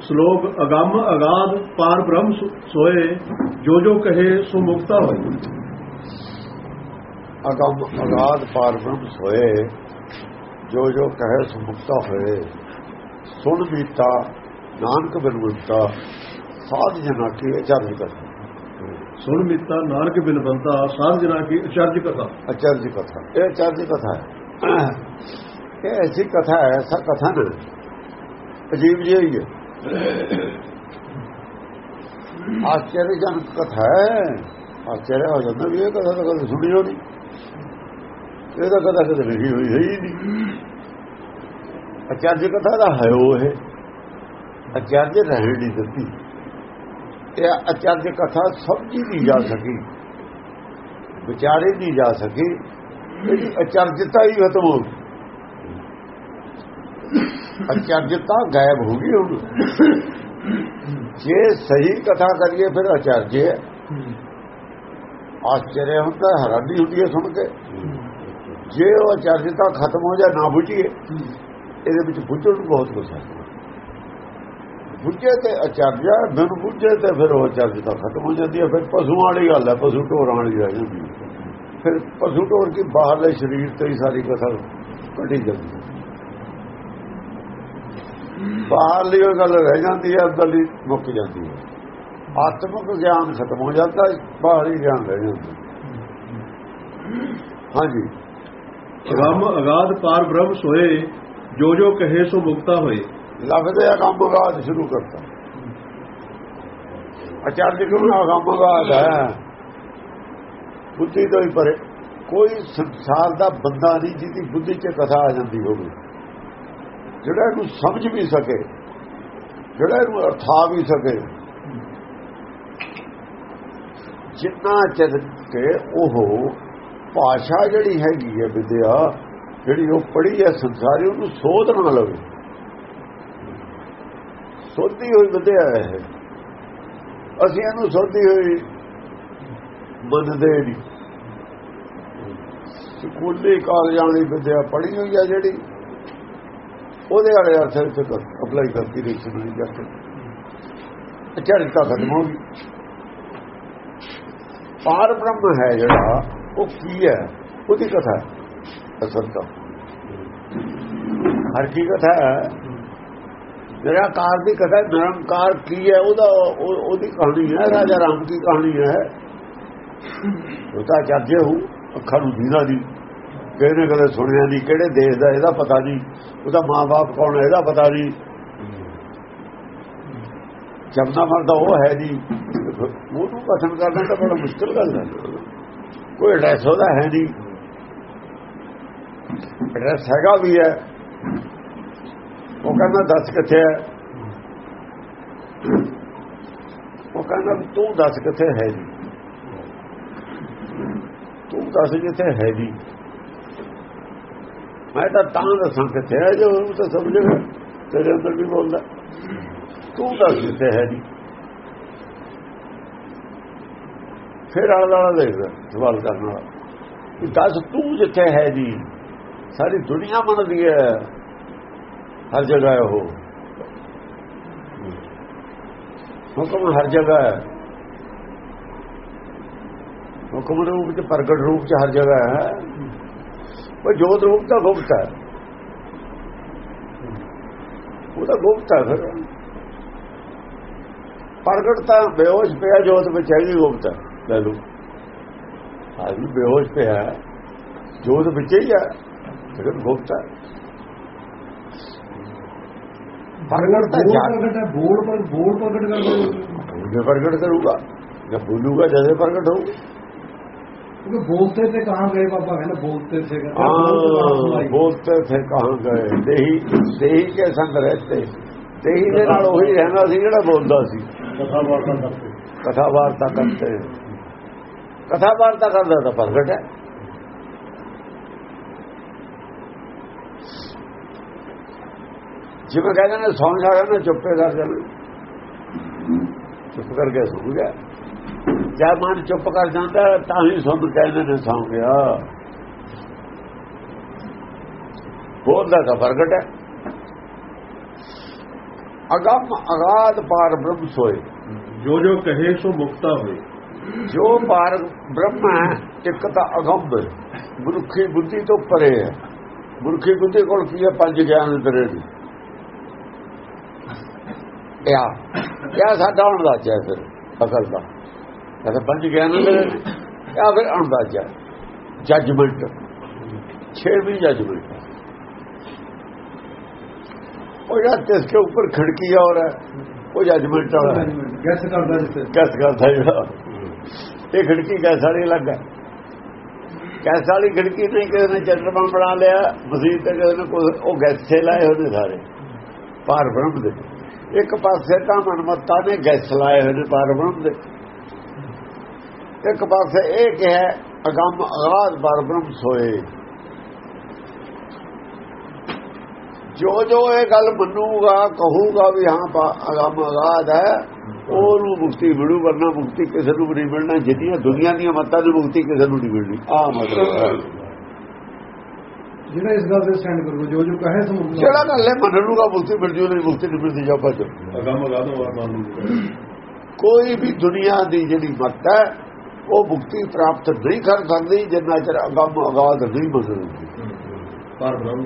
ਸ਼ਲੋਕ ਅਗੰਮ ਅਗਾਧ ਪਾਰ ਬ੍ਰਹਮ ਸੋ- ਸੋਏ ਜੋ ਜੋ ਕਹੇ ਸੋ ਮੁਕਤਾ ਹੋਏ। ਅਗੰਮ ਅਗਾਧ ਪਾਰ ਬ੍ਰਹਮ ਸੋਏ ਜੋ ਜੋ ਕਹੇ ਸੁਮੁਕਤਾ ਹੋਏ। ਸੁਣ ਬੀਤਾ ਨਾਨਕ ਬਿਨਵੰਤਾ ਸਾਧ ਜਨਾ ਕੀ ਅਚਰਜ ਕਥਾ ਸੁਣ ਮਿੱਤਾ ਨਾਨਕ ਬਿਨਵੰਤਾ ਸਾਧ ਜਨਾ ਕੀ ਅਚਰਜ ਕਥਾ ਅਚਰਜ ਕਥਾ ਇਹ ਅਚਰਜ ਕਥਾ ਹੈ। ਇਹ ਐਸੀ ਕਥਾ ਹੈ ਐਸਾ ਕਥਾ ਨਾ ਅਜੀਬ ਜਿਹੀ ਹੀ। ਆਚਰਜਨਕ ਕਥਾ ਹੈ। ਆਚਰਜ ਹੋ ਜਾਂਦਾ ਵੀ ਇਹ ਕਥਾ ਤਾਂ ਕਦੇ ਸੁਣੀ ਹੋਣੀ ਇਹ ਤਾਂ ਕਥਾ ਕਦੇ ਲਿਖੀ ਹੋਈ ਹੈ ਹੀ ਨਹੀਂ। ਅਚਰਜ ਕਥਾ ਦਾ ਹੈ ਉਹ ਇਹ। ਅਚਰਜ ਰਹਿਣ ਦੀ ਦਿੱਤੀ। ਇਹ ਅਚਰਜ ਕਥਾ ਸਮਝੀ ਨਹੀਂ ਜਾ ਸਕੀ। ਵਿਚਾਰੇ ਨਹੀਂ ਜਾ ਸਕੀ। ਇਹਦੀ ਅਚਰਜਤਾ ਹੀ ਖਤਮ ਹੋ ਗਈ। ਅਚਰਜਤਾ ਗਾਇਬ ਹੋ ਗਈ ਹੁਣ ਜੇ ਸਹੀ ਕਥਾ ਕਰੀਏ ਫਿਰ ਅਚਰਜੇ ਹੈ ਹੁੰਦਾ ਹੈਰਾਨੀ ਹੁੰਦੀ ਹੈ ਸੁਣ ਕੇ। ਜੇ ਉਹ ਅਚਰਜਤਾ ਖਤਮ ਹੋ ਜਾ ਨਾ ਬੁਝੀਏ। ਇਹਦੇ ਵਿੱਚ ਬੁੱਝਣ ਨੂੰ ਬਹੁਤ ਕੁਝ ਹੈ। ਬੁੱਝੇ ਤੇ ਅਚਰਜਾ ਬਿਨ ਬੁੱਝੇ ਤੇ ਫਿਰ ਉਹ ਅਚਰਜਤਾ ਖਤਮ ਹੋ ਜਾਂਦੀ ਹੈ। ਫਿਰ ਪਸ਼ੂ ਵਾਲੀ ਗੱਲ ਹੈ, ਪਸ਼ੂ ਢੋਰਾਂ ਵਾਲੀ ਰਹਿ ਜਾਂਦੀ ਹੈ। ਫਿਰ ਪਸ਼ੂ ਢੋਰ ਕੀ ਬਾਹਰਲੇ ਸਰੀਰ ਤੇ ਹੀ ਸਾਰੀ ਕਥਾ ਕੱਢੀ ਜਾਂਦੀ ਹੈ। ਬਾਹਰਲੀ ਉਹ ਗੱਲ ਰਹਿ ਜਾਂਦੀ ਹੈ ਅੰਦਰਲੀ ਮੁੱਕ ਜਾਂਦੀ ਹੈ। ਆਤਮਿਕ ਗਿਆਨ ਖਤਮ ਹੋ ਜਾਂਦਾ ਬਾਹਰੀ ਗਿਆਨ ਰਹਿ ਜਾਂਦਾ। ਹਾਂਜੀ। ਅਗੰਮ ਅਗਾਧ ਪਾਰ ਬ੍ਰਹਮ ਸੋਏ ਜੋ ਜੋ ਕਹੇ ਸੋ ਮੁਕਤਾ ਹੋਏ। ਲਫ਼ਜ਼ ਅਗੰਮਗਾਦ ਸ਼ੁਰੂ ਕਰਤਾ। ਅਚਾਰਜ ਕੋਲ ਅਗੰਮਗਾਦ ਹੈ। ਬੁੱਧੀ ਤੋਂ ਹੀ ਪਰੇ। ਕੋਈ ਸੰਸਾਰ ਦਾ ਬੰਦਾ ਨਹੀਂ ਜਿਹਦੀ ਬੁੱਧੀ 'ਚ ਕਥਾ ਆ ਜਾਂਦੀ ਹੋਵੇ। ਜਿਹੜਾ ਇਹਨੂੰ ਸਮਝ ਵੀ ਸਕੇ, ਜਿਹੜਾ ਇਹਨੂੰ ਅਰਥਾ ਵੀ ਸਕੇ, ਜਿੰਨਾ ਚਿਰ ਕਿ ਉਹ ਭਾਸ਼ਾ ਜਿਹੜੀ ਹੈਗੀ ਹੈ ਵਿਦਿਆ, ਜਿਹੜੀ ਉਹ ਪੜ੍ਹੀ ਹੈ ਸੰਸਾਰੀ, ਉਹਨੂੰ ਸੋਧ ਨਾ ਲਵੇ। ਸੋਧੀ ਹੋਈ ਵਿਦਿਆ ਹੈ ਅਸੀਂ ਇਹਨੂੰ ਸੋਧੀ ਹੋਈ ਮੰਨਦੇ ਨਹੀਂ। ਸਕੂਲੀ ਕਾਲਜਾਂ ਦੀ ਵਿਦਿਆ ਪੜ੍ਹੀ ਹੋਈ ਹੈ ਜਿਹੜੀ। ਉਹਦੇ ਵਾਲੇ ਅਰਥ ਵਿੱਚ ਅਪਲਾਈ ਕਰਕੇ ਦੇਖ ਨਹੀਂ ਜਾਂਦੇ ਅਚਰਜਤਾ ਖਤਮ ਹੋ ਗਈ। ਪਾਰ ਬ੍ਰਹਮ ਹੈ ਜਿਹੜਾ, ਉਹ ਕੀ ਹੈ? ਉਹਦੀ ਕਥਾ ਅਸਲ ਤਾਂ। ਹਰ ਕੀ ਕਥਾ ਹੈ। ਨਿਰਾਕਾਰ ਦੀ ਕਥਾ ਨਿਰੰਕਾਰ ਕੀ ਹੈ, ਉਹਦਾ ਉਹਦੀ ਕਹਾਣੀ ਹੈ, ਰਾਜਾ ਰਾਮ ਦੀ ਕਹਾਣੀ ਹੈ। ਉਹ ਤਾਂ ਜੱਜੇ ਹੂੰ ਅੱਖਾਂ ਨੂੰ ਦੀਦਾ ਦੀ। ਕਿਹਨੇ ਕਦੇ ਸੁਣਿਆ ਨਹੀਂ, ਕਿਹੜੇ ਦੇਸ਼ ਦਾ ਇਹਦਾ ਪਤਾ ਨਹੀਂ, ਉਹਦਾ ਮਾਂ-ਬਾਪ ਕੌਣ ਹੈ, ਇਹਦਾ ਪਤਾ ਨਹੀਂ। ਜਮਨਾ ਮਰਦਾ ਉਹ ਹੈ ਜੀ ਉਹਨੂੰ ਕਥਨ ਕਰਨਾ ਤਾਂ ਬੜਾ ਮੁਸ਼ਕਲ ਗੱਲ ਹੈ। ਕੋਈ ਐਡਰੈਸ ਉਹਦਾ ਹੈ ਨਹੀਂ। ਐਡਰੈਸ ਹੈਗਾ ਵੀ ਹੈ। ਉਹ ਕਹਿੰਦਾ, ਦੱਸ ਕਿੱਥੇ ਹੈ? ਉਹ ਕਹਿੰਦਾ, ਤੂੰ ਦੱਸ ਕਿੱਥੇ ਹੈ ਜੀ? ਤੂੰ ਦੱਸ ਜਿੱਥੇ ਹੈ ਜੀ? ਮੈਂ ਤਾਂ ਤਾਂ ਦੱਸਾਂ ਕਿੱਥੇ ਹੈ ਜੋ ਉਹ ਤਾਂ ਜਗ੍ਹਾ ਤੇਰੇ ਅੰਦਰ ਵੀ ਬੋਲਦਾ। ਤੂੰ ਦੱਸ ਜਿੱਥੇ ਹੈ ਜੀ। ਫਿਰ ਆਲਾ ਦੇਖਦਾ, ਸਵਾਲ ਕਰਨ ਵਾਲਾ। ਕਿ ਦੱਸ ਤੂੰ ਜਿੱਥੇ ਹੈ ਜੀ। ਸਾਰੀ ਦੁਨੀਆ ਮੰਨਦੀ ਹੈ। ਹਰ ਜਗ੍ਹਾ ਹੈ ਉਹ। ਹੁਕਮ ਹਰ ਜਗ੍ਹਾ ਹੈ। ਹੁਕਮ ਰੂਪ ਚ ਪ੍ਰਗਟ ਰੂਪ ਚ ਹਰ ਜਗ੍ਹਾ ਹੈ। ਉਹ ਜੋਤ ਰੂਪ ਦਾ ਗੁਪਤ ਹੈ। ਉਹਦਾ ਗੁਪਤ ਹੈ ਫਿਰ। ਪ੍ਰਗਟ ਤਾਂ ਬੇਹੋਸ਼ ਪਿਆ ਜੋਤ ਵਿੱਚ ਹੈਗੀ ਗੁਪਤ ਹੈ ਲੈ ਲਓ। ਆਦਮੀ ਬੇਹੋਸ਼ ਪਿਆ ਜੋਤ ਵਿੱਚ ਹੀ ਹੈ ਫਿਰ ਗੁਪਤ ਹੈ। ਪ੍ਰਗਟ ਤਾਂ ਪ੍ਰਗਟ ਹੈ ਬੋਲ ਪਰ ਬੋਲ ਪ੍ਰਗਟ ਕਰਦੇ ਜੇ ਪ੍ਰਗਟ ਕਰੂਗਾ। ਜਦ ਬੋਲੂਗਾ ਜਦੇ ਪ੍ਰਗਟ ਹੋਊਗਾ ਬੋਲਤੇ ਤੇ ਕਹਾਂ ਗਏ ਬਾਬਾ ਕਹਿੰਦਾ ਬੋਲਤੇ ਸੇ ਕਹਾਂ ਗਏ। ਦੇਹੀ ਦੇਹੀ ਕੇ ਸੰਗ ਰਹਤੇ। ਦੇਹੀ ਦੇ ਨਾਲ ਉਹੀ ਰਹਿੰਦਾ ਸੀ ਜਿਹੜਾ ਬੋਲਦਾ ਸੀ। ਕਥਾ ਵਾਰਤਾ ਕਰਦੇ। ਕਥਾ ਵਾਰਤਾ ਕਰਦਾ ਤਾਂ ਪ੍ਰਗਟ ਹੈ। ਜਿਵੇਂ ਕਹਿੰਦੇ ਨੇ ਸੌਣ ਜਾਣਾ ਚੁੱਪੇ ਕਰ ਜਾਣਾ ਚੁੱਪ ਕਰਕੇ ਸੁਣ ਗਿਆ। ਜਦ ਮਨ ਚੁੱਪ ਕਰ ਜਾਂਦਾ ਤਾਂ ਹੀ ਸੁਣ ਕਹਿੰਦੇ ਨੇ ਸੌਂ ਗਿਆ। ਬੋਲਦਾ ਤਾਂ ਪ੍ਰਗਟ ਹੈ। ਅਗੰਮ ਅਗਾਧ ਪਾਰ ਬ੍ਰਹਮ ਸੋਏ। ਜੋ ਜੋ ਕਹੇ ਸੋ ਮੁਕਤਾ ਹੋਏ। ਜੋ ਪਾਰ ਬ੍ਰਹਮ ਹੈ ਇੱਕ ਤਾਂ ਅਗੰਮ ਮਨੁੱਖੀ ਬੁੱਧੀ ਤੋਂ ਪਰੇ ਹੈ। ਮਨੁੱਖੀ ਬੁੱਧੀ ਕੋਲ ਕੀ ਹੈ? ਪੰਜ ਗਿਆਨ ਅੰਦਰੇ ਦੀ ਯਾ ਯਾ ਸਾਡਾ ਅੰਦਾਜ਼ਾ ਹੈ ਫਿਰ? ਅਕਲ ਦਾ। ਕਹਿੰਦਾ ਪੰਜ ਗਿਆ ਨਾ ਆ ਫਿਰ ਅੰਦਾਜ਼ਾ ਜੱਜਮੈਂਟ ਛੇਵੀਂ ਜੱਜਮੈਂਟ ਉਹ ਜਿਹੜਾ ਤਿਸ ਕੇ ਉੱਪਰ ਖੜਕੀ ਆ ਔਰ ਉਹ ਜੱਜਮੈਂਟ ਵਾਲਾ। ਗੈਸ ਕਰਦਾ ਗੈਸ ਕਰਦਾ ਇਹ ਖਿੜਕੀ ਗੈਸ ਵਾਲੀ ਲੱਗਾ ਗੈਸ ਵਾਲੀ ਖਿੜਕੀ ਨਹੀਂ ਕਿਸੇ ਨੇ ਚੰਦਰਮਨ ਬਣਾ ਲਿਆ। ਮਸਜਿਦ ਤੇ ਕਿਸੇ ਨੇ ਉਹ ਗੈਸੇ ਲਾਏ ਹੋਏ ਨੇ ਸਾਰੇ। ਪਾਰ ਬ੍ਰਹਮ ਦੇ। ਇੱਕ ਪਾਸੇ ਤਾਂ ਮਨਮਤਾ ਨੇ ਗੈਸ ਲਾਏ ਹੋਏ ਨੇ ਪਾਰ ਬ੍ਰਹਮ ਦੇ। ਇੱਕ ਪਾਸੇ ਇਹ ਕਿ ਹੈ ਅਗੰਮ ਅਗਾਧ ਪਾਰ ਬ੍ਰਹਮ ਸੋਏ। ਜੋ ਜੋ ਇਹ ਗੱਲ ਮੰਨੂਗਾ ਕਹੂਗਾ ਵੀ ਹਾਂ ਪਾ- ਅਗੰਮ ਅਗਾਧ ਹੈ ਉਹਨੂੰ ਮੁਕਤੀ ਮਿਲੂ ਵਰਨਾ ਮੁਕਤੀ ਕਿਸੇ ਨੂੰ ਵੀ ਨਹੀਂ ਮਿਲਣਾ। ਜਿੰਨੀਆਂ ਦੁਨੀਆ ਦੀਆਂ ਮੱਤਾਂ ਦੀ ਮੁਕਤੀ ਕਿਸੇ ਨੂੰ ਨਹੀਂ ਮਿਲਣੀ। ਆ ਮਤਲਬ ਹੈ। ਜਿਹੜਾ ਇਸ ਗੱਲ ਤੇ ਸਟੈਂਡ ਕਰੂਗਾ ਜੋ ਜੋ ਕਹੇ ਸੋ ਮੁਕਤਾ ਜਿਹੜਾ ਗੱਲ ਹੈ ਮੰਨ ਲੂਗਾ ਮੁਕਤੀ ਮਿਲ ਜੂ ਨਹੀਂ ਮੁਕਤੀ ਨਹੀਂ ਮਿਲਦੀ ਜਾਪਾ ਚ। ਅਗੰਮ ਮੰਨ ਲੂ ਕੋਈ ਵੀ ਦੁਨੀਆ ਦੀ ਜਿਹੜੀ ਮੱਤ ਹੈ ਉਹ ਮੁਕਤੀ ਪ੍ਰਾਪਤ ਨਹੀਂ ਕਰ ਸਕਦੀ ਜਿੰਨਾ ਚਿਰ ਅਗੰਮ ਅਗਾਧ ਨਹੀਂ ਬਦਲਦੀ ਪਰ ਬ੍ਰਹਮ।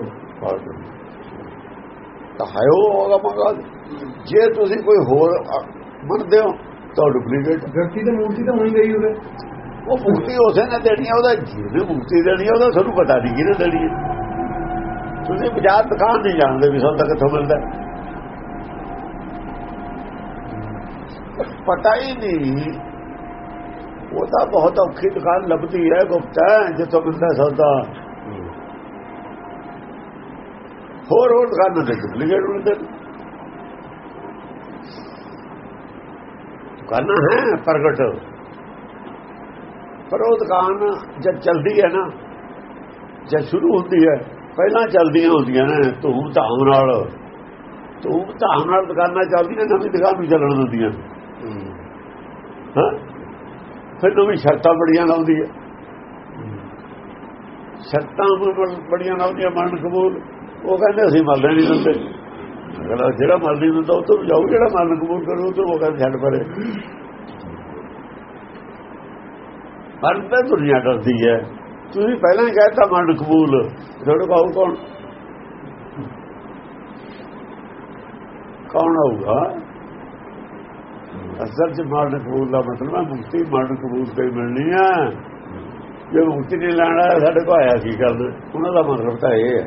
ਤਾਂ ਹੈ ਉਹ ਅਗੰਮ ਜੇ ਤੁਸੀਂ ਕੋਈ ਹੋਰ ਮੰਨਦੇ ਹੋ ਤਾਂ ਡੁਪਲੀਕੇਟ ਵਿਅਕਤੀ ਤੇ ਮੂਰਤੀ ਤਾਂ ਹੋਈ ਗਈ ਉਹਦੇ। ਉਹ ਮੁਕਤੀ ਉਸੇ ਨੇ ਦੇਣੀ ਹੈ ਉਹਦਾ ਜਿਹਨੇ ਮੁਕਤੀ ਦੇਣੀ ਹੈ ਉਹਦਾ ਤੁਹਾਨੂੰ ਪਤਾ ਨਹੀਂ ਕਿਹਨੇ ਦੇਣੀ ਹੈ ਤੁਸੀਂ ਬਾਜ਼ਾਰ ਦੁਕਾਨ ਨਹੀਂ ਜਾਣਦੇ ਵੀ ਸੌਦਾ ਕਿੱਥੋਂ ਮਿਲਦਾ। ਪਤਾ ਹੀ ਨਹੀਂ ਉਹ ਤਾਂ ਬਹੁਤ ਔਖੀ ਦੁਕਾਨ ਲੱਭਦੀ ਹੈ, ਗੁਪਤਾ ਜਿੱਥੋਂ ਮਿਲਦਾ ਸੌਦਾ। ਹੋਰ ਹੋਰ ਦੁਕਾਨਾਂ ਦੇ ਡੁਪਲੀਕੇਟ ਮਿਲਦੇ ਨੇ। ਦੁਕਾਨਾਂ ਹੈ ਪ੍ਰਗਟ। ਪਰ ਉਹ ਦੁਕਾਨ ਜਦ ਚੱਲਦੀ ਹੈ ਨਾ, ਜਦ ਸ਼ੁਰੂ ਹੁੰਦੀ ਹੈ, ਪਹਿਲਾਂ ਚੱਲਦੀਆਂ ਹੁੰਦੀਆਂ ਨੇ ਧੂਮ ਧਾਮ ਨਾਲ। ਧੂਮ ਧਾਮ ਨਾਲ ਦੁਕਾਨਾਂ ਚੱਲਦੀਆਂ, ਨਵੀਂ ਦੁਕਾਨ ਵੀ ਚੱਲਣ ਦਿੰਦੀਆਂ। ਹਾਂ ਫਿਰ ਵੀ ਸ਼ਰਤਾਂ ਬੜੀਆਂ ਲਾਉਂਦੀ ਹੈ। ਸ਼ਰਤਾਂ ਬੜੀਆਂ ਲਾਉਂਦੀਆਂ ਮਨ ਕਬੂਲ। ਉਹ ਕਹਿੰਦੇ ਅਸੀਂ ਮਰਦੇ ਨਹੀਂ ਦਿੰਦੇ। ਅਗਲਾ ਜਿਹੜਾ ਮਰਦੀ ਦਿੰਦਾ ਉਹ ਤੋਂ ਜਾਊ, ਜਿਹੜਾ ਮਰਨ ਕਬੂਲ ਕਰੂ ਉਹ ਤੋਂ ਉਹ ਕਹਿੰਦੇ ਛੱਡ ਪਰੇ। ਮਰਨ ਤਾਂ ਦੁਨੀਆ ਡਰਦੀ ਹੈ। ਤੁਸੀਂ ਪਹਿਲਾਂ ਹੀ ਕਹਿਤਾ ਮਨ ਕਬੂਲ। ਤੁਹਾਡੇ ਕੋਲ ਕੌਣ? ਕੌਣ ਆਊਗਾ? ਅਸਲ ਚ ਮਰਨ ਕਬੂਲ ਦਾ ਮਤਲਬ ਹੈ ਮੁਕਤੀ ਮਰਨ ਕਬੂਲ ਤੇ ਮਿਲਣੀ ਹੈ ਜੇ ਮੁਕਤੀ ਨਹੀਂ ਲੈਣਾ ਸਾਡੇ ਕੋਲ ਆਇਆ ਕੀ ਕਰਨ? ਉਹਨਾਂ ਦਾ ਮਤਲਬ ਤਾਂ ਇਹ ਹੈ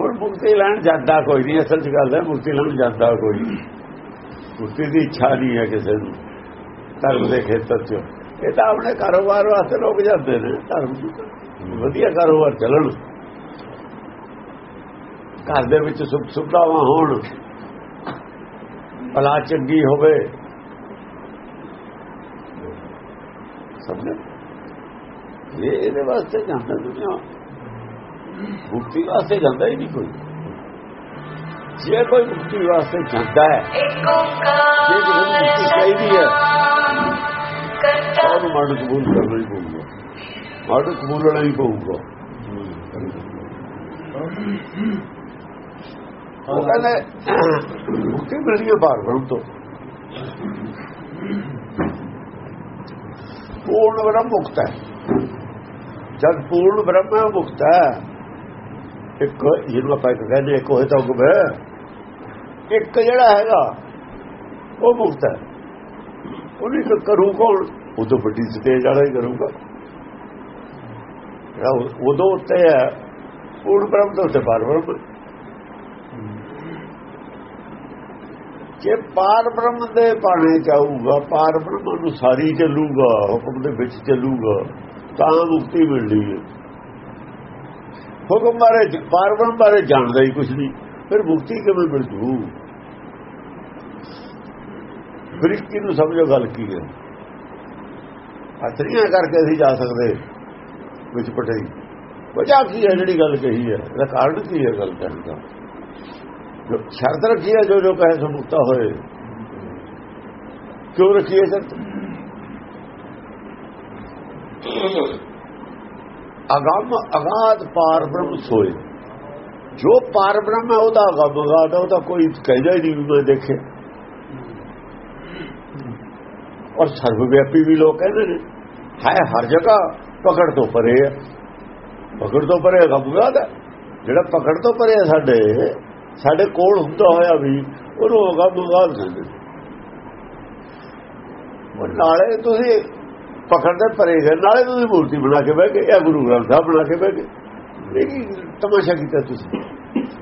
ਹੁਣ ਮੁਕਤੀ ਲੈਣ ਜਾਂਦਾ ਕੋਈ ਨਹੀਂ, ਅਸਲ ਚ ਗੱਲ ਹੈ, ਮੁਕਤੀ ਲੈਣ ਜਾਂਦਾ ਕੋਈ ਨਹੀਂ। ਮੁਕਤੀ ਦੀ ਇੱਛਾ ਨਹੀਂ ਹੈ ਕਿਸੇ ਨੂੰ, ਧਰਮ ਦੇ ਖੇਤਰ 'ਚ। ਇਹ ਤਾਂ ਆਪਣੇ ਕਾਰੋਬਾਰ ਵਾਸਤੇ ਲੋਕ ਜਾਂਦੇ ਨੇ, ਧਰਮ ਵਧੀਆ ਕਾਰੋਬਾਰ ਚੱਲਣ। ਘਰ ਦੇ ਵਿੱਚ ਸੁੱਖ ਸੁਵਿਧਾਵਾਂ ਹੋਣ। ਭਲਾ ਚੰਗੀ ਹੋਵੇ। ਸਮਝੇ? ਇਹ ਇਹਦੇ ਵਾਸਤੇ ਜਾਂਦਾ ਦੁਨੀਆ। ਮੁਕਤੀ ਵਾਸਤੇ ਜਾਂਦਾ ਹੀ ਨਹੀਂ ਕੋਈ। ਜੇ ਕੋਈ ਮੁਕਤੀ ਵਾਸਤੇ ਜਾਂਦਾ ਹੈ ਜੇ ਕਿਸੇ ਨੂੰ ਮੁਕਤੀ ਚਾਹੀਦੀ ਹੈ ਉਹਨੂੰ ਮਰਨ ਕਬੂਲ ਕਰਨਾ ਹੀ ਪਊਗਾ। ਮਰਨ ਕਬੂਲਣਾ ਹੀ ਪਊਗਾ। ਉਹ ਕਹਿੰਦੇ ਮੁਕਤੀ ਮਿਲਦੀ ਹੈ ਬਾਹਰ ਬ੍ਰਹਮ ਤੋਂ। ਪੂਰਨ ਬ੍ਰਹਮ ਮੁਕਤ ਹੈ। ਜਦ ਪੂਰਨ ਬ੍ਰਹਮ ਮੁਕਤ ਹੈ, ਇੱਕ ਜਿਹਨੂੰ ਆਪਾਂ ਇੱਕ ਕਹਿੰਦੇ ਇੱਕ ਹੋਏ ਤਾਂ ਹੁਕਮ ਇੱਕ ਜਿਹੜਾ ਹੈਗਾ, ਉਹ ਮੁਕਤ ਹੈ। ਉਹਨੇ ਇੱਕ ਕਰੂ ਕੌਣ? ਉਹ ਵੱਡੀ ਸਟੇਜ ਵਾਲਾ ਹੀ ਕਰੂਗਾ। ਜਿਹੜਾ ਉਦੋਂ ਉੱਤੇ ਹੈ, ਪੂਰਨ ਬ੍ਰਹਮ ਤੋਂ ਉੱਤੇ ਬਾਰ ਬ੍ਰਹਮ। ਜੇ ਪਾਰ ਬ੍ਰਹਮ ਦੇ ਪਾਣੇ ਚਾਹੂਗਾ ਪਾਰ ਬ੍ਰਹਮ ਨੂੰ ਸਾਰੀ ਚੱਲੂਗਾ, ਹੁਕਮ ਦੇ ਵਿੱਚ ਚੱਲੂਗਾ, ਤਾਂ ਮੁਕਤੀ ਮਿਲਦੀ ਹੈ। ਹੁਕਮ ਬਾਰੇ ਪਾਰ ਬ੍ਰਹਮ ਬਾਰੇ ਜਾਣਦਾ ਹੀ ਕੁਝ ਨਹੀਂ, ਫਿਰ ਮੁਕਤੀ ਕਿਵੇਂ ਮਿਲ ਜੂ? ਫਿਰ ਨੂੰ ਸਮਝੋ ਗੱਲ ਕੀ ਹੈ। ਅਤਰੀਆਂ ਕਰਕੇ ਅਸੀਂ ਜਾ ਸਕਦੇ, ਵਿੱਚ ਪਟਈ। ਵਜ੍ਹਾ ਕੀ ਹੈ ਜਿਹੜੀ ਗੱਲ ਕਹੀ ਹੈ? ਇਹਦਾ ਕਾਰਨ ਕੀ ਹੈ ਗੱਲ ਕਰਨ ਦਾ? ਸ਼ਰਤ ਰੱਖੀ ਹੈ ਜੋ ਜੋ ਕਹੇ ਸੋ ਹੋਏ। ਕਿਉਂ ਰੱਖੀ ਹੈ ਸ਼ਰਤ ਅਗੰਮ ਅਗਾਧ ਪਾਰ ਬ੍ਰਹਮ ਸੋਏ। ਜੋ ਪਾਰ ਬ੍ਰਹਮ ਹੈ, ਉਹਦਾ ਗਮਗਾਦਾ ਉਹ ਉਹਦਾ ਕੋਈ ਕਹਿੰਦਾ ਹੀ ਨਹੀਂ ਮੈਂ ਦੇਖੇ ਔਰ ਸਰਵਵਿਆਪੀ ਵੀ ਲੋਕ ਕਹਿੰਦੇ ਨੇ, ਹੈ ਹਰ ਜਗ੍ਹਾ ਪਕੜ ਤੋਂ ਪਰੇ ਹੈ। ਪਕੜ ਤੋਂ ਪਰੇ ਗਮਗਾਦਾ ਜਿਹੜਾ ਪਕੜ ਤੋਂ ਪਰੇ ਹੈ ਸਾਡੇ ਸਾਡੇ ਕੋਲ ਹੁੰਦਾ ਹੋਇਆ ਵੀ ਉਹਨੂੰ ਗਮਗਾਦ ਕਹਿੰਦੇ ਨੇ। ਉਹ ਨਾਲੇ ਤੁਸੀਂ ਪਕੜਦੇ ਪਰੇ ਗਏ ਨਾਲੇ ਤੁਸੀਂ ਮੂਰਤੀ ਬਣਾ ਕੇ ਬਹਿ ਗਏ ਇਹ ਗੁਰੂ ਗ੍ਰੰਥ ਸਾਹਿਬ ਬਣਾ ਕੇ ਬਹਿ ਗਏ। ਇਹ ਤਮਾਸ਼ਾ ਕੀਤਾ ਤੁਸੀਂ।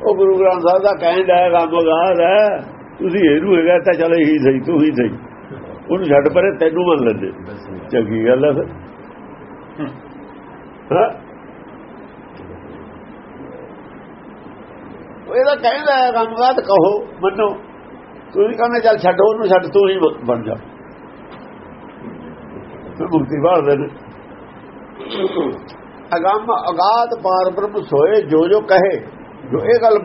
ਉਹ ਗੁਰੂ ਗ੍ਰੰਥ ਸਾਹਿਬ ਦਾ ਕਹਿੰਦਾ ਹੈ ਗਮਗਾਦ ਹੈ ਤੁਸੀਂ ਇਹਨੂੰ ਹੈਗਾ ਤਾਂ ਚਲ ਹੀ ਸਹੀ ਤੂੰ ਹੀ ਸਹੀ। ਉਹਨੂੰ ਛੱਡ ਪਰੇ ਤੈਨੂੰ ਮੰਨ ਲੈਂਦੇ। ਚੰਗੀ ਗੱਲ ਹੈ। ਫਿਰ ਹਾਂ ਉਹ ਇਹਦਾ ਕਹਿੰਦਾ ਹੈ ਗਮਗਾਦ ਕਹੋ, ਮੰਨੋ। ਤੁਸੀਂ ਕਹਿੰਦੇ, ਚੱਲ ਛੱਡੋ, ਉਹਨੂੰ ਛੱਡ, ਤੂੰ ਹੀ ਬਣ ਜਾ। ਫਿਰ ਮੁਕਤੀ ਬਾਹਰ ਨੇ ਅਗੰਮ ਅਗਾਧ ਪਾਰ ਸੋਏ, ਜੋ ਜੋ ਕਹੇ, ਜੋ ਇਹ ਗੱਲ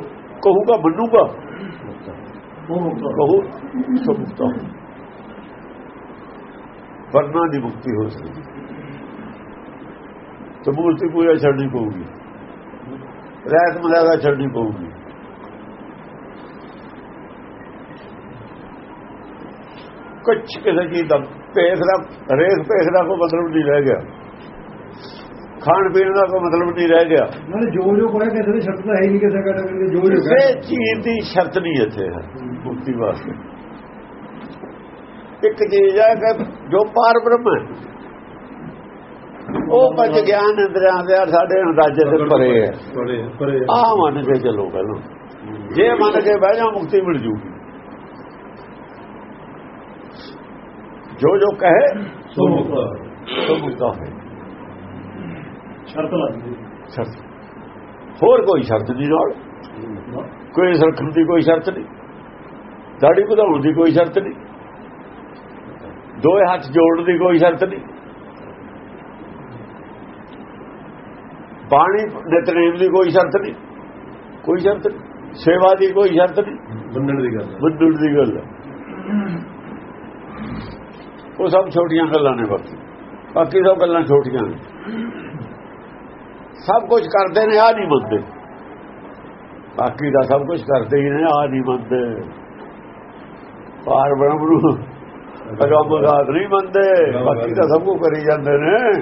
ਕਹੂਗਾ, ਮੰਨੂਗਾ। ਕਹੂ ਸੋ ਵਰਨਾ ਦੀ ਮੁਕਤੀ ਹੋ ਸਕਦੀ। ਤੇ ਪੂਜਾ ਛੱਡਣੀ ਪਊਗੀ। ਰਹਿਤ ਮਰਿਆਦਾ ਛੱਡਣੀ ਪਊਗੀ। ਕੁਛ ਕਿਸੇ ਚੀਜ਼ ਦਾ ਭੇਖ ਦਾ ਰੇਖ ਭੇਖ ਦਾ ਕੋਈ ਮਤਲਬ ਨਹੀਂ ਰਹਿ ਗਿਆ। ਖਾਣ ਪੀਣ ਦਾ ਕੋਈ ਮਤਲਬ ਨਹੀਂ ਰਹਿ ਗਿਆ। ਨਾਲੇ ਜੋ ਜੋ ਕੋਈ ਕਿਸੇ ਦੀ ਸ਼ਰਤ ਤਾਂ ਹੈ ਨਹੀਂ ਕਿਸੇ ਦੇ ਜੋ ਜੋ ਕਿਸੇ ਚੀਜ਼ ਦੀ ਸ਼ਰਤ ਨਹੀਂ ਇੱਥੇ ਹੈ ਮੁਕਤੀ ਵਾਸਤੇ। ਇੱਕ ਚੀਜ਼ ਹੈ ਕਿ ਜੋ ਪਾਰ ਬ੍ਰਹਮ ਹੈ ਉਹ ਪੰਜ ਗਿਆਨ ਇੰਦਰੀਆਂ ਦੇ ਸਾਡੇ ਅੰਦਾਜ਼ੇ ਦੇ ਪਰੇ ਹੈ। ਪਰੇ ਪਰੇ ਆ ਮੰਨ ਕੇ ਚੱਲੋ ਪਹਿਲਾਂ। ਜੇ ਮੰਨ ਕੇ ਬਹਿ ਜਾ ਮੁਕਤੀ ਮਿਲ ਜੂਗੀ। ਜੋ ਜੋ ਕਹੇ ਸੋ ਮੁਕਤ ਸੋ ਮੁਕਤਾ ਹੈ ਸ਼ਰਤ ਲੱਗਦੀ ਸ਼ਰਤ ਹੋਰ ਕੋਈ ਸ਼ਰਤ ਨਹੀਂ ਨਾਲ ਕੋਈ ਸਰਖਣ ਦੀ ਕੋਈ ਸ਼ਰਤ ਨਹੀਂ ਦਾੜੀ ਵਧਾਉਣ ਦੀ ਕੋਈ ਸ਼ਰਤ ਨਹੀਂ ਦੋਏ ਹੱਥ ਜੋੜਨ ਦੀ ਕੋਈ ਸ਼ਰਤ ਨਹੀਂ ਬਾਣੀ ਨਿਤਨੇਮ ਦੀ ਕੋਈ ਸ਼ਰਤ ਨਹੀਂ ਕੋਈ ਸ਼ਰਤ ਨਹੀਂ ਸੇਵਾ ਦੀ ਕੋਈ ਸ਼ਰਤ ਨਹੀਂ ਬੰਨਣ ਦੀ ਗੱਲ ਬੰਦੂੜ ਦੀ ਗੱਲ ਹੈ ਉਹ ਸਭ ਛੋਟੀਆਂ ਗੱਲਾਂ ਨੇ ਬਾਕੀ ਬਾਕੀ ਸਭ ਗੱਲਾਂ ਛੋਟੀਆਂ ਨੇ। ਸਭ ਕੁਝ ਕਰਦੇ ਨੇ ਆ ਨਹੀਂ ਮੰਨਦੇ। ਬਾਕੀ ਦਾ ਸਭ ਕੁਝ ਕਰਦੇ ਹੀ ਨੇ ਆ ਨਹੀਂ ਮੰਨਦੇ। ਪਾਰ ਬ੍ਰਹਮ ਨੂੰ ਅਗੰਮਗਾਤ ਨਹੀਂ ਮੰਨਦੇ। ਬਾਕੀ ਦਾ ਸਭ ਕੁਝ ਕਰੀ ਜਾਂਦੇ ਨੇ।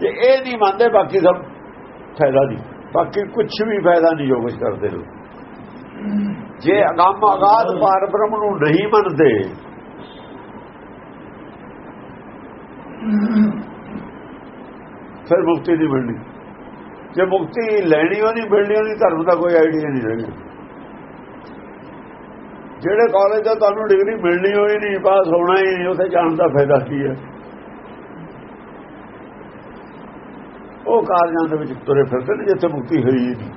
ਜੇ ਇਹ ਨਹੀਂ ਮੰਨਦੇ, ਬਾਕੀ ਸਭ ਫਾਇਦਾ ਨਹੀਂ। ਬਾਕੀ ਕੁਝ ਵੀ ਫਾਇਦਾ ਨਹੀਂ ਜੋ ਕੁਝ ਕਰਦੇ ਨੇ। ਜੇ ਅਗੰਮ ਅਗਾਧ ਪਾਰ ਬ੍ਰਹਮ ਨੂੰ ਨਹੀਂ ਮੰਨਦੇ ਫਿਰ ਮੁਕਤੀ ਨਹੀਂ ਮਿਲਣੀ। ਜੇ ਮੁਕਤੀ ਲੈਣੀ ਉਹ ਨਹੀਂ ਮਿਲਣੀ ਉਹਦੀ ਧਰਮ ਦਾ ਕੋਈ ਆਈਡੀਆ ਨਹੀਂ ਰਹਿਣਾ ਜਿਹੜੇ ਕਾਲਜ ਦਾ ਤੁਹਾਨੂੰ ਡਿਗਰੀ ਮਿਲਣੀ ਹੋਈ ਨਹੀਂ ਪਾਸ ਹੋਣਾ ਹੀ ਨਹੀਂ ਉੱਥੇ ਜਾਣ ਦਾ ਫਾਇਦਾ ਕੀ ਹੈ? ਉਹ ਕਾਲਜਾਂ ਦੇ ਵਿੱਚ ਤੁਰੇ ਫਿਰਦੇ ਨੇ ਜਿੱਥੇ ਮੁਕਤੀ ਹੋਈ ਨਹੀਂ।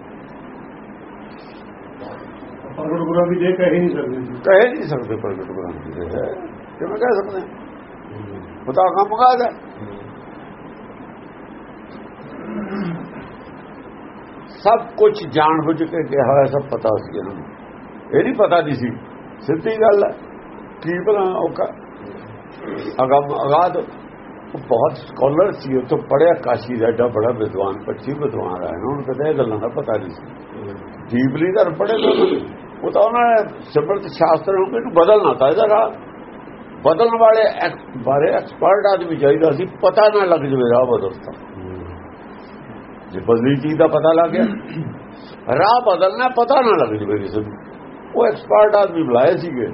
ਪ੍ਰਗਟ ਗੁਰਾਂ ਵੀ ਜੇ ਕਹਿ ਨਹੀਂ ਸਕਦੇ। ਕਹਿ ਨਹੀਂ ਸਕਦੇ ਪ੍ਰਗਟ ਬ੍ਰਹਮ ਜੀ ਹੈ ਕਿਵੇਂ ਕਹਿ ਸਕਦੇ? ਪਤਾ ਕੰਮ ਕਾਜ ਹੈ ਸਭ ਕੁਝ ਜਾਣ ਬੁੱਝ ਕੇ ਕਿਹਾ ਹੋਇਆ ਸਭ ਪਤਾ ਸੀ ਇਹਨਾਂ ਨੂੰ। ਇਹ ਨਹੀਂ ਪਤਾ ਨਹੀਂ ਸੀ। ਸਿੱਧੀ ਗੱਲ ਹੈ। ਕੀ ਭਲਾ ਔਕਾ ਅਗਮ ਉਹ ਬਹੁਤ ਸਕਾਲਰ ਸੀ। ਉਹ ਤੋਂ ਪੜਿਆ ਕਾਸ਼ੀ ਦਾ ਏਡਾ ਬੜਾ ਵਿਦਵਾਨ ਪੱਛੀ ਵਿਦਵਾਨ ਆਇਆ ਉਹਨੂੰ ਕਦੇ ਇਹ ਗੱਲਾਂ ਦਾ ਪਤਾ ਨਹੀਂ ਸੀ। ਡੀਪਲੀ ਤਾਂ ਪੜੇ ਉਹ ਤਾਂ ਉਹਨਾਂ ਨੇ ਸਿਮਰਤ ਸ਼ਾਸਤਰ ਨੂੰ ਇਹਨੂੰ ਬਦਲਣਾ ਤਾਂ ਇਹਦਾ ਰਾਹ। ਬਦਲਣ ਵਾਲੇ ਬਾਰੇ ਐਕਸਪਰਟ ਆਦਮੀ ਚਾਹੀਦਾ ਸੀ, ਪਤਾ ਨਾ ਲੱਗ ਜਵੇ ਰਾਹ ਬਦਲਤਾ ਜੇ ਬਦਲੀ ਚੀਜ਼ ਦਾ ਪਤਾ ਲੱਗ ਗਿਆ, ਰਾਹ ਬਦਲਣਾ ਪਤਾ ਨਾ ਲੱਗ ਜਵੇ ਕਿਸੇ ਨੂੰ। ਉਹ ਐਕਸਪਰਟ ਆਦਮੀ ਬੁਲਾਏ ਸੀਗੇ।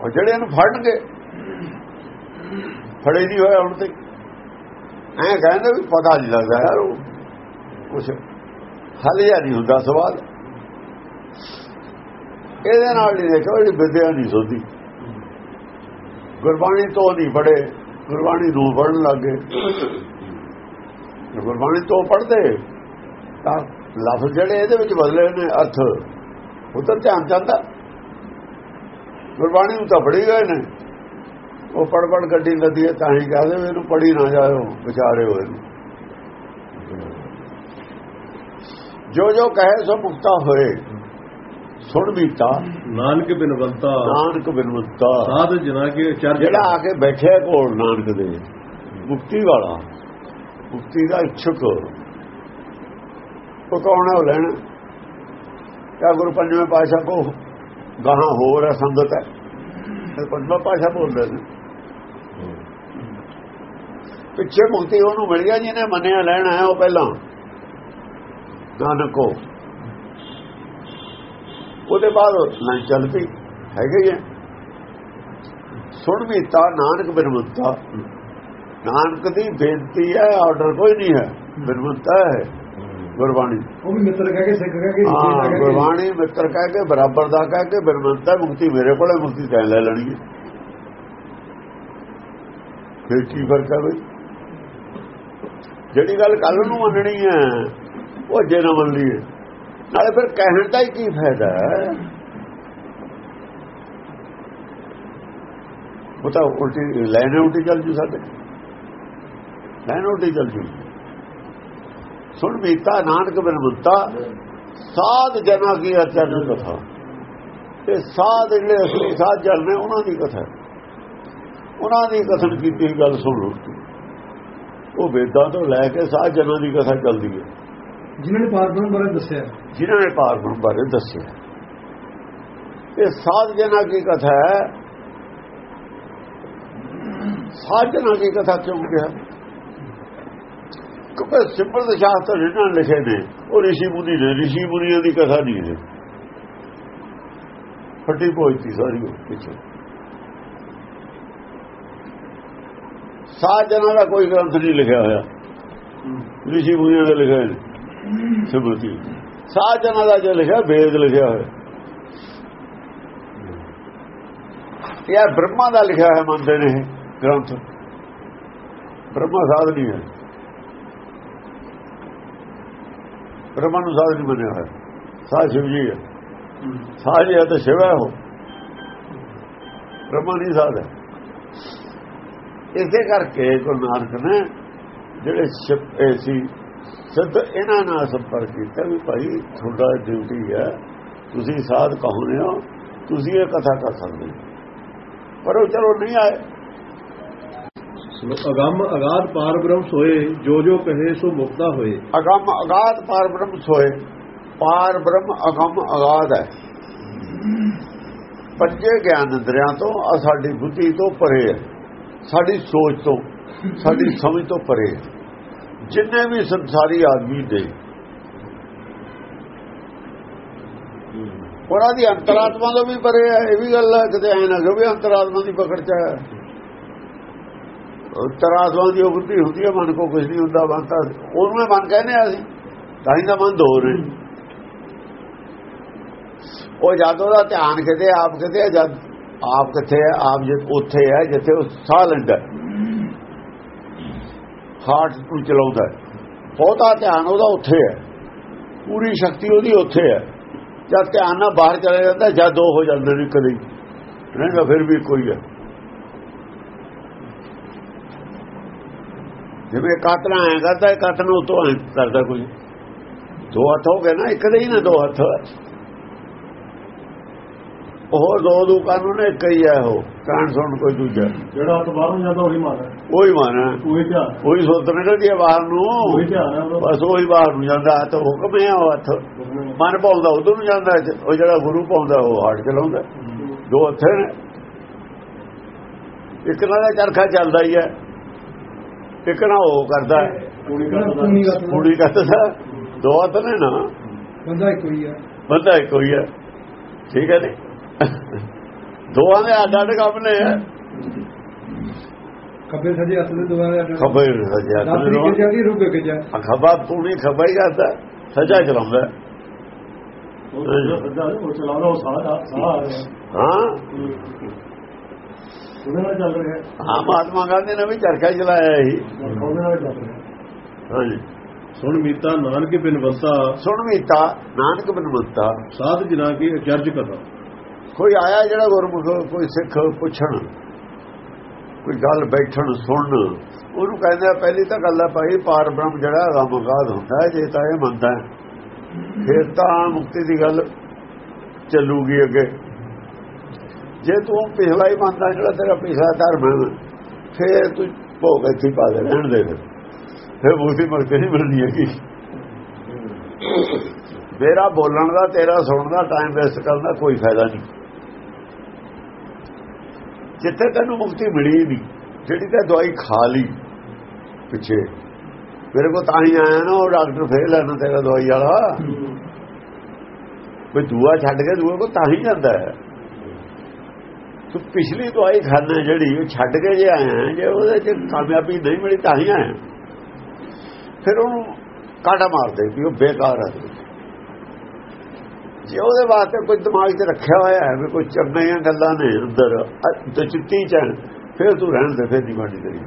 ਉਹ ਜਿਹੜੇ ਇਹਨੂੰ ਫੜਨਗੇ ਫੜੇ ਨਹੀਂ ਹੋਇਆ ਹੁਣ ਤੇ। ਐਂ ਕਹਿੰਦੇ ਵੀ ਪਤਾ ਨਹੀਂ ਲੱਗਦਾ ਯਾਰ ਉਹ ਕੁਛ। ਹੱਲ ਜਾਂ ਨਹੀਂ ਹੁੰਦਾ ਸਵਾਲ। ਇਹਦੇ ਨਾਲ ਨਹੀਂ ਦੇਖੋ ਇਹ ਵਿਦਿਆ ਨਹੀਂ ਸੋਧੀ। ਗੁਰਬਾਣੀ ਤੋਂ ਨਹੀਂ ਪੜੇ ਗੁਰਬਾਣੀ ਨੂੰ ਪੜਨ ਲੱਗੇ ਗੁਰਬਾਣੀ ਤੋਂ ਪੜਦੇ ਤਾਂ ਲਫ਼ਜ਼ ਜਿਹੜੇ ਇਹਦੇ ਵਿੱਚ ਬਦਲੇ ਨੇ, ਅਰਥ ਉਧਰ ਧਿਆਨ ਜਾਂਦਾ ਗੁਰਬਾਣੀ ਨੂੰ ਤਾਂ ਪੜੀ ਗਏ ਨੇ। ਉਹ ਪੜ ਪੜ ਗੱਡੀ ਲੱਦੀ ਹੈ, ਤਾਂ ਹੀ ਕਹਦੇ ਵੀ ਇਹਨੂੰ ਪੜੀ ਨਾ ਜਾਇਓ ਵਿਚਾਰਿਓ ਇਹਨੂੰ ਨੂੰ ਜੋ ਜੋ ਕਹੇ ਸੋ ਮੁਕਤਾ ਹੋਏ। ਸੁਣ ਮੀਤਾ ਨਾਨਕ ਬਿਨਵੰਤਾ ਨਾਨਕ ਬਿਨਵੰਤਾ ਸਾਧ ਜਨਾ ਕੇ ਚਰਜ ਜਿਹੜਾ ਆ ਕੇ ਬੈਠਿਆ ਕੋਲ ਨਾਨਕ ਦੇ ਮੁਕਤੀ ਵਾਲਾ ਮੁਕਤੀ ਦਾ ਇੱਛੁਕ। ਉਹ ਕੌਣ ਹੈ ਉਹ ਲੈਣ? ਕਿਆ ਗੁਰੂ ਪੰਜਵੇਂ ਪਾਸ਼ਾ ਕੋ ਗਾਹਾਂ ਹੋਰ ਹੈ ਸੰਗਤ ਹੈ? ਪੰਜਵਾਂ ਪਾਸ਼ਾ ਬੋਲਦੇ ਨੇ। ਪਿੱਛੇ ਮੁਕਤੀ ਉਹਨੂੰ ਮਿਲ ਗਿਆ ਜਿਹਨੇ ਮੰਨਿਆ ਲੈਣਾ ਹੈ ਉਹ ਪਹਿਲਾਂ। ਨਾਨਕੋ ਉਹਦੇ ਬਾਅਦ ਨਾ ਚੱਲ ਪਈ। ਹੈਗੇ ਹੀ ਸੁਣ ਵੀ ਤਾਂ ਨਾਨਕ ਬਿਰਮਤਾ। ਨਾਨਕ ਦੀ ਬੇਨਤੀ ਹੈ ਆਰਡਰ ਕੋਈ ਨਹੀਂ ਹੈ। ਬਿਰਮਤਾ ਹੈ ਗੁਰਬਾਣੀ। ਉਹ ਵੀ ਮਿੱਤਰ ਕਹਿ ਕੇ ਸਿੱਖ ਕਹਿ ਕੇ ਹਾਂ ਗੁਰਬਾਣੀ ਮਿੱਤਰ ਕਹਿ ਕੇ ਬਰਾਬਰ ਦਾ ਕਹਿ ਕੇ ਬਿਰਮਤਾ ਮੁਕਤੀ ਮੇਰੇ ਕੋਲੇ ਮੁਕਤੀ ਤੈਂ ਲੈ ਲੈਣੀ ਹੈ। ਫਿਰ ਕੀ ਫ਼ਰਕ ਹੈ ਬਈ? ਜਿਹੜੀ ਗੱਲ ਕੱਲ ਨੂੰ ਮੰਨਣੀ ਹੈ ਉਹ ਜੇ ਨਾ ਮੰਨ ਲਈਏ। ਨਾਲੇ ਫਿਰ ਕਹਿਣ ਦਾ ਹੀ ਕੀ ਫਾਇਦਾ ਹੈ? ਉਹ ਤਾਂ ਉਲਟੀ ਲਾਈਨ ਉਲਟੀ ਚੱਲ ਜੂ ਸਾਡੇ। ਲਾਈਨ ਉਲਟੀ ਚੱਲ ਜੂ। ਸੁਣ ਮੀਤਾ, ਨਾਨਕ ਬਿਨਮੁੱਤਾ ਸਾਧ ਜਨਾ ਕੀ ਅਚਰਨ ਕਥਾ? ਤੇ ਸਾਧ ਜਿਹੜੇ ਅਸਲੀ ਸਾਧ ਜਨ ਨੇ, ਉਹਨਾਂ ਦੀ ਕਥਾ ਉਹਨਾਂ ਦੀ ਕਥਨ ਕੀਤੀ ਗੱਲ ਸੁਣ। ਲਓ ਉਹ ਵੇਦਾਂ ਤੋਂ ਲੈ ਕੇ ਸਾਧ ਜਨਾਂ ਦੀ ਕਥਾ ਚੱਲਦੀ ਹੈ। ਜਿਨ੍ਹਾਂ ਨੇ ਪਾਰਬ੍ਰਹਮ ਬਾਰੇ ਦੱਸਿਆ। ਜਿਨ੍ਹਾਂ ਨੇ ਪਾਰਬ੍ਰਹਮ ਬਾਰੇ ਦੱਸਿਆ। ਇਹ ਸਾਧ ਜਨਾਂ ਕੀ ਕਥਾ ਹੈ? ਸਾਧ ਜਨਾਂ ਕੀ ਕਥਾ ਕਿਉਂ ਕਿਹਾ ਕਿਉਂਕਿ ਸਿੰਪਲ ਸ਼ਾਸਤਰ ਜਿਹਨਾਂ ਲਿਖੇ ਨੇ, ਉਹ ਰਿਸ਼ੀ ਮੁਨੀ ਨੇ, ਰਿਸ਼ੀ ਮੁਨੀਆਂ ਦੀ ਕਥਾ ਨਹੀਂ ਹੈ। ਫੱਟੀ ਪਹੁੰਚੀ ਸਾਰੀ ਪਿੱਛੇ। ਸਾਧ ਜਨਾਂ ਦਾ ਕੋਈ ਗ੍ਰੰਥ ਨਹੀਂ ਲਿਖਿਆ ਹੋਇਆ। ਰਿਸ਼ੀ ਮੁਨੀਆਂ ਦੇ ਲਿਖਿਆ ਨੇ। ਸਿਮਰਤੀ। ਸਾਧ ਜਨਾਂ ਦਾ ਜੋ ਲਿਖਿਆ, ਵੇਦ ਲਿਖਿਆ ਹੋਇਆ। ਇਹ ਬ੍ਰਹਮਾ ਦਾ ਲਿਖਿਆ ਹੋਇਆ, ਮੰਨਦੇ ਨੇ ਇਹ ਗ੍ਰੰਥ। ਬ੍ਰਹਮਾ ਸਾਧ ਨਹੀਂ ਹੈ। ਬ੍ਰਹਮਾ ਨੂੰ ਸਾਧ ਨਹੀਂ ਮੰਨਿਆ ਹੋਇਆ। ਸਾਧ ਸ਼ਿਵ ਜੀ ਹੈ। ਸਾਧ ਹੈ ਤਾਂ ਸ਼ਿਵ ਹੈ ਉਹ। ਬ੍ਰਹਮਾ ਨਹੀਂ ਸਾਧ ਹੈ। ਇਸੇ ਕਰਕੇ ਗੁਰੂ ਨਾਨਕ ਨੇ ਜਿਹੜੇ ਛਿਪੇ ਸੀ ਸਦ ਇਹਨਾਂ ਨਾਲ ਸੰਪਰਕ ਕੀਤਾ ਵੀ ਭਾਈ ਤੁਹਾਡਾ ਡਿਊਟੀ ਹੈ ਤੁਸੀਂ ਸਾਧ ਕਹੋਨੇ ਹੋ ਤੁਸੀਂ ਇਹ ਕਥਾ ਕਰ ਸਕਦੇ ਹੋ। ਪਰ ਉਹ ਚਲੋ ਨਹੀਂ ਆਏ। ਅਗੰਮ ਅਗਾਧ ਪਾਰ ਬ੍ਰਹਮ ਸੋਏ ਜੋ ਜੋ ਕਹੇ ਸੋ ਮੁਕਤਾ ਹੋਏ। ਅਗੰਮ ਅਗਾਧ ਪਾਰ ਬ੍ਰਹਮ ਸੋਏ ਪਾਰ ਬ੍ਰਹਮ ਅਗੰਮ ਅਗਾਧ ਹੈ। ਪੰਜੇ ਗਿਆਨ ਇੰਦਰੀਆਂ ਤੋਂ ਆ ਸਾਡੀ ਬੁੱਧੀ ਤੋਂ ਪਰੇ ਹੈ। ਸਾਡੀ ਸੋਚ ਤੋਂ ਸਾਡੀ ਸਮਝ ਤੋਂ ਪਰੇ ਹੈ। ਜਿੰਨੇ ਵੀ ਸੰਸਾਰੀ ਆਦਮੀ ਦੇ। ਉਹਨਾਂ ਦੀ ਅੰਤਰਾਤਮਾ ਤੋਂ ਵੀ ਪਰੇ ਹੈ, ਇਹ ਵੀ ਗੱਲ ਹੈ, ਕਿਤੇ ਐ ਨਾ ਕਿ ਵੀ ਅੰਤਰਾਤਮਾ ਦੀ ਪਕੜ ਚ ਹੈ। ਅੰਤਰਾਤਮਾ ਦੀ ਉਹ ਬੁੱਧੀ ਹੁੰਦੀ ਹੈ, ਮਨ ਕੋ ਕੁਝ ਨਹੀਂ ਹੁੰਦਾ, ਮਨ ਉਹਨੂੰ ਹੀ ਮਨ ਕਹਿੰਦੇ ਆ ਅਸੀਂ, ਤਾਂ ਹੀ ਤਾਂ ਮਨ ਦੋ ਨੇ। ਉਹ ਜਦ ਉਹਦਾ ਧਿਆਨ ਕਿਤੇ, ਆਪ ਕਿਤੇ ਜਦ ਆਪ ਕਿੱਥੇ ਹੈ, ਆਪ ਜਿੱਥੇ ਉੱਥੇ ਹੈ, ਜਿੱਥੇ ਉਹ ਸਾਹ ਲੈਂਦਾ ਹਾਰਟ ਨੂੰ ਚਲਾਉਂਦਾ ਹੈ। ਬਹੁਤਾ ਧਿਆਨ ਉਹਦਾ ਉੱਥੇ ਹੈ। ਪੂਰੀ ਸ਼ਕਤੀ ਉਹਦੀ ਉੱਥੇ ਹੈ। ਜਦ ਧਿਆਨ ਨਾਲ ਬਾਹਰ ਚਲਾ ਜਾਂਦਾ, ਜਦ ਦੋ ਹੋ ਜਾਂਦੇ ਨੇ ਕਦੇ। ਨਹੀਂ ਤਾਂ ਫਿਰ ਵੀ ਕੋਈ ਹੈ। ਜਿਵੇਂ ਕਾਤਨਾ ਹੈ ਕਰਦਾ ਹੈ ਕਾਤਨਾ ਉਤੋਂ ਐਂ ਕਰਦਾ ਕੋਈ। ਦੋ ਹੱਥ ਹੋ ਗਏ ਨਾ, ਇੱਕ ਦੇ ਹੀ ਨਾ ਦੋ ਹੱਥ। ਉਹ ਦੋ ਦੋ ਕਾਨੂੰਨ ਇੱਕ ਹੀ ਹੈ ਉਹ ਕਾਣ ਸੁਣ ਕੋਈ ਦੂਜਾ। ਜਿਹੜਾ ਹੱਥ ਬਾਹਰੋਂ ਜਾਂਦਾ ਉਹੀ ਮਾਰਦਾ ਉਹੀ ਮਾਨਾ ਉਹੀ ਧਿਆਨ। ਉਹੀ ਸੁੱਤ ਨਿਕਲਦੀ ਹੈ ਬਾਹਰ ਨੂੰ। ਉਹੀ ਧਿਆਨ ਬਸ ਉਹੀ ਬਾਹਰ ਨੂੰ ਜਾਂਦਾ ਹੱਥ ਹੁਕਮ ਹੈ ਉਹ ਹੱਥ। ਮਨ ਪਾਉਂਦਾ ਉਧਰ ਨੂੰ ਜਾਂਦਾ। ਉਹ ਜਿਹੜਾ ਗੁਰੂ ਪਾਉਂਦਾ ਉਹ ਹਾਰਟ ਚਲਾਉਂਦਾ। ਦੋ ਹੱਥ ਨੇ। ਇੱਕ ਨਾਲ ਚਰਖਾ ਚੱਲਦਾ ਹੀ ਹੈ। ਇੱਕ ਨਾ ਉਹ ਕਰਦਾ ਹੈ। ਪੂਰੀ ਕਰਦਾ। ਦੋ ਹੱਥ ਨੇ ਨਾ। ਬੰਦਾ ਇੱਕੋ ਹੀ ਹੈ। ਬੰਦਾ ਇੱਕੋ ਹੀ ਹੈ। ਠੀਕ ਹੈ ਨੇ ਦੋਹਾਂ ਦੇ ਅੱਡ ਅੱਡ ਕੰਮ ਨੇ ਖੱਬੇ ਸੱਜੇ ਹੱਥ ਦੇ ਦੁਆਰੇ ਖਬਰ ਸਜਿਆ ਰਾਤਰੀ ਕੇ ਜਾਂਦੀ ਰੁਕ ਕੇ ਜਾ ਖਬਾ ਪੂਰੀ ਖਬਾ ਹੀ ਕਰਦਾ ਸਜਾ ਚਲਾਉਂਦਾ। ਉਹ ਚਲਾਉਂਦਾ ਉਹ ਸਾਹ ਸਾਹ ਆ ਰਿਹਾ। ਹਾਂ। ਉਹਦੇ ਨਾਲ ਚੱਲ ਰਿਹਾ। ਹਾਂ ਮਹਾਤਮਾ ਗਾਂਧੀ ਨੇ ਵੀ ਚਰਖਾ ਚਲਾਇਆ ਸੀ। ਉਹਦੇ ਨਾਲ ਚੱਲ ਰਿਹਾ। ਹਾਂਜੀ। ਸੁਣ ਮੀਤਾ ਨਾਨਕ ਬਿਨਵੰਤਾ ਸੁਣ ਮੀਤਾ ਨਾਨਕ ਬਨਵੰਤਾ ਸਾਧ ਜਨਾ ਕੀ ਅਚਰਜ ਕਥਾ ਕੋਈ ਆਇਆ ਜਿਹੜਾ ਗੁਰਮੁਖ ਕੋਈ ਸਿੱਖ ਪੁੱਛਣ ਕੋਈ ਗੱਲ ਬੈਠਣ ਸੁਣਨ ਉਹਨੂੰ ਕਹਿੰਦੇ ਆ ਪਹਿਲੀ ਤਾਂ ਗੱਲ ਹੈ ਭਾਈ ਪਾਰ ਬ੍ਰਹਮ ਜਿਹੜਾ ਗਮਗਾਦ ਹੁੰਦਾ ਹੈ ਜੇ ਤਾਂ ਇਹ ਮੰਨਦਾ ਹੈ, ਫਿਰ ਤਾਂ ਮੁਕਤੀ ਦੀ ਗੱਲ ਚੱਲੂਗੀ ਅੱਗੇ। ਜੇ ਤੂੰ ਪਿਛਲਾ ਹੀ ਮੰਨਦਾ ਜਿਹੜਾ ਤੇਰਾ ਪਿਛਲਾ ਧਰਮ ਹੈ ਫੇਰ ਤੂੰ ਭੋਗ ਇੱਥੇ ਪਾ ਦੇ ਰਹਿਣ ਦੇ ਫਿਰ। ਬੂਸੀ ਮੁਕਤੀ ਨਹੀਂ ਮਿਲਣੀ ਹੈਗੀ। ਮੇਰਾ ਬੋਲਣ ਦਾ ਤੇਰਾ ਸੁਣਨ ਦਾ ਟਾਈਮ ਵੇਸਟ ਕਰਨ ਦਾ ਕੋਈ ਫਾਇਦਾ ਨਹੀਂ। ਜਿੱਥੇ ਤੈਨੂੰ ਮੁਕਤੀ ਮਿਲੀ ਨਹੀਂ, ਜਿਹੜੀ ਤੇ ਦਵਾਈ ਖਾ ਲਈ ਪਿੱਛੇ। ਮੇਰੇ ਕੋਲ ਤਾਂ ਹੀ ਆਇਆ ਨਾ, ਉਹ ਡਾਕਟਰ ਫੇਰ ਲੈਣਾ ਤੇਰਾ ਦਵਾਈ ਵਾਲਾ। ਕੋਈ ਦੂਆ ਛੱਡ ਕੇ ਦੂਏ ਕੋ ਤਾਂ ਹੀ ਜਾਂਦਾ ਹੈ। ਤੂੰ ਪਿਛਲੀ ਦਵਾਈ ਖਾਣਾ ਜਿਹੜੀ, ਉਹ ਛੱਡ ਕੇ ਜੇ ਆਇਆ, ਜੇ ਉਹਦੇ ਚ ਕਾਮਯਾਬੀ ਨਹੀਂ ਮਿਲੀ ਤਾਂ ਹੀ ਆਇਆ। ਫਿਰ ਉਹਨੂੰ ਕਾਟਾ ਮਾਰਦੇ ਵੀ ਉਹ ਬੇਕਾਰ ਹੈ ਜੇ ਉਹਦੇ ਵਾਸਤੇ ਕੋਈ ਦਿਮਾਗ 'ਚ ਰੱਖਿਆ ਹੋਇਆ ਹੈ ਵੀ ਕੋਈ ਚੰਗੀਆਂ ਗੱਲਾਂ ਨੇ ਅੰਦਰ ਤੇ ਚਿੱਤੀ ਚ ਫਿਰ ਤੂੰ ਰਹਿਣ ਦੇ, ਫਿਰ ਨਹੀਂ ਬਣਦੀ ਤੇਰੀ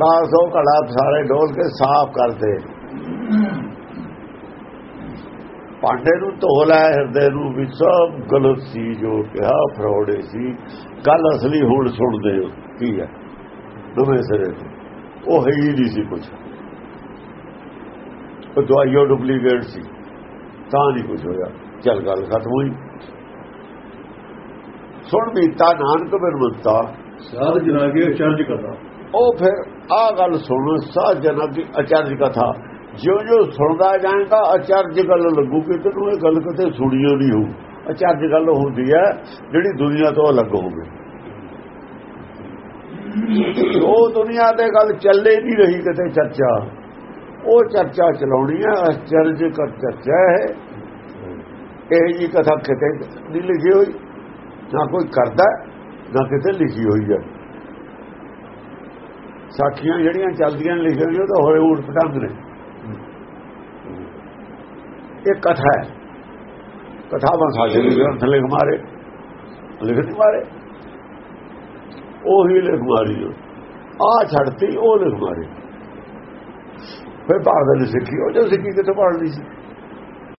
ਬਾਸ ਉਹ ਘੜਾ ਸਾਰੇ ਡੋਲ ਕੇ ਸਾਫ਼ ਕਰਦੇ। ਪਾਂਡੇ ਨੂੰ ਧੋ ਲੈ, ਹਿਰਦੇ ਨੂੰ ਵੀ ਸਭ ਗਲਤ ਸੀ ਜੋ ਕਿਹਾ ਫਰੋੜੇ ਸੀ। ਗੱਲ ਅਸਲੀ ਹੁਣ ਸੁਣਦੇ ਹੋ, ਕੀ ਹੈ? ਦੋਵੇਂ ਸਿਰੇ ਤੋਂ। ਉਹ ਹੈ ਹੀ ਨਹੀਂ ਸੀ ਕੁਝ ਉਹ ਦਵਾਈਓ ਡੁਪਲੀਕੇਟ ਸੀ। ਤਾਂ ਨਹੀਂ ਕੁਝ ਹੋਇਆ। ਚੱਲ ਗੱਲ ਖਤਮ ਹੋਈ। ਸੁਣ ਬੀਤਾ ਨਾਨਕ ਬਿਰਮਤਾ ਸਾਧ ਜਨਾ ਕੇ ਅਚਰਜ ਕਰਦਾ ਉਹ ਫਿਰ ਆ ਗੱਲ ਸੁਣ ਸਾਧ ਜਨਾਂ ਦੀ ਅਚਰਜ ਕਥਾ। ਜਿਉਂ ਜਿਉਂ ਸੁਣਦਾ ਜਾਏਗਾ ਅਚਰਜ ਗੱਲ ਲੱਗੂ ਕਿ ਤੈਨੂੰ ਇਹ ਗੱਲ ਕਿਤੇ ਸੁਣੀਓ ਨਹੀਂ ਹੋ ਅਚਰਜ ਗੱਲ ਹੁੰਦੀ ਹੈ ਜਿਹੜੀ ਦੁਨੀਆ ਤੋਂ ਅਲੱਗ ਹੋਵੇ। ਉਹ ਦੁਨੀਆ ਦੇ ਗੱਲ ਚੱਲੇ ਨਹੀਂ ਰਹੀ ਕਿਤੇ ਚਰਚਾ। ਉਹ ਚਰਚਾ ਚਲਾਉਣੀ ਹੈ ਅਚਰਜ ਕਰ ਚਰਚਾ ਹੈ, ਇਹ ਜੀ ਕਥਾ ਕਿਤੇ ਨਹੀਂ ਲਿਖੀ ਹੋਈ, ਨਾ ਕੋਈ ਕਰਦਾ, ਨਾ ਕਿਤੇ ਲਿਖੀ ਹੋਈ ਹੈ ਸਾਖੀਆਂ ਜਿਹੜੀਆਂ ਚੱਲਦੀਆਂ ਲਿਖੀਆਂ ਉਹ ਤਾਂ ਹੋਏ ਊਟ ਪਟੰਗ ਨੇ। ਇਹ ਕਥਾ ਹੈ। ਕਥਾ ਸਾਡੇ ਗ੍ਰੰਥ ਲਿਖ ਮਾਰੇ ਲਿਖ ਮਾਰੇ। ਉਹੀ ਲਿਖ ਮਾਰੀ ਆ। ਛੱਡਤੀ, ਉਹ ਲਿਖ ਮਾਰੇ। ਫਿਰ ਭਾਰਤ ਨੇ ਸਿੱਖੀ ਉਹ ਜੋ ਸਿੱਖੀ ਕਿੱਥੋਂ ਪੜ੍ਹ ਲਈ ਸੀ?